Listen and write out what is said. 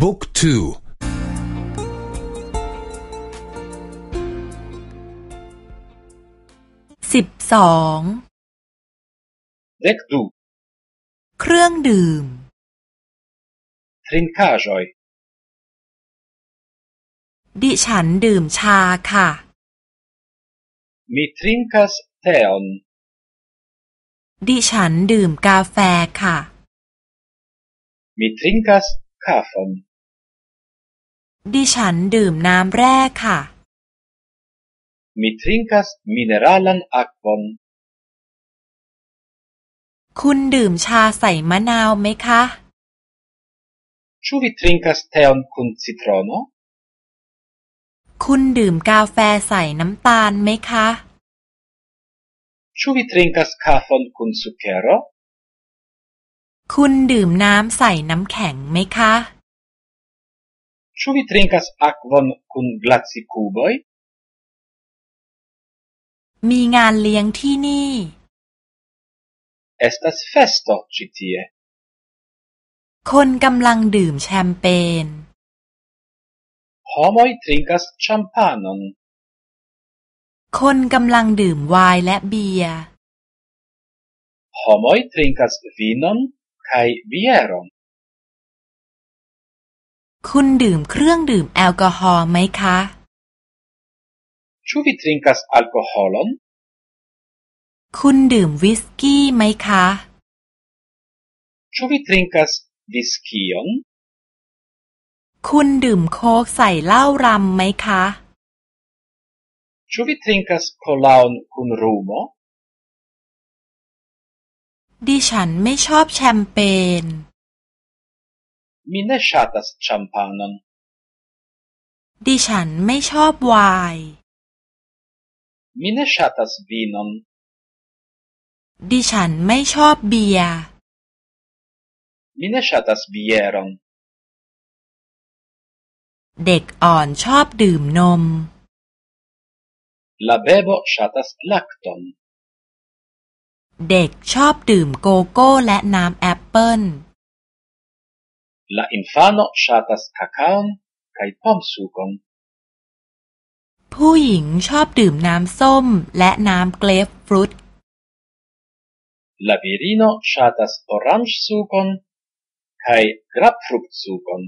บุ๊กทูสิบสองเด็กดูเครื่องดื่มทรินคาจอยดิฉันดื่มชาค่ะ Mi trinkas teon. ดิฉันดื่มกาแฟค่ะ Mi trinkas kafon. ดิฉันดื่มน้ำแร่ค่ะ Mi trinkas mineralan akvon. คุณดื่มชาใส่มะนาวไหมคะ Ĉu vi trinkas teon kun citrono? คุณดื่มกาแฟใส่น้ำตาลไหมคะ Ĉu vi trinkas kafon kun sukero? คุณดื่มน้ำใส่น้ำแข็งไหมคะ Ĉu vi trinkas akvon kun glacikuboj? มีงานเลี้ยงที่นี่ Estas festo ĉi tie. คนกำลังดื่มแชมเปญ Homoj trinkas ĉampanon. คนกำลังดื่มไวน์และเบียร์ Homoj trinkas vinon kaj bieron. คุณดื่มเครื่องดื่มแอลกอฮอล์ไหมคะ Ĉu vi trinkas alkoholon? คุณดื่มวิสกี้ไหมคะ Ĉu vi trinkas viskion? คุณดื่มโค้กใส่เหล้ารำไหมคะ Ĉu vi trinkas kolaon kun rumo? ดิฉันไม่ชอบแชมเปญ Mi ne ŝatas ĉampanon. ดิฉันไม่ชอบไวน์ Mi ne ŝatas vinon. ดิฉันไม่ชอบเบียร์ Mi ne ŝatas bieron. เด็กอ่อนชอบดื่มนม La bebo ŝatas lakton. เด็กชอบดื่มโกโก้และน้ำแอปเปิ้ล La infano ŝatas kakaon kaj pomsukon. ผู้หญิงชอบดื่มน้ำส้มและน้ำเกรปฟรุต La virino ŝatas oranĝsukon kaj grapfruktsukon.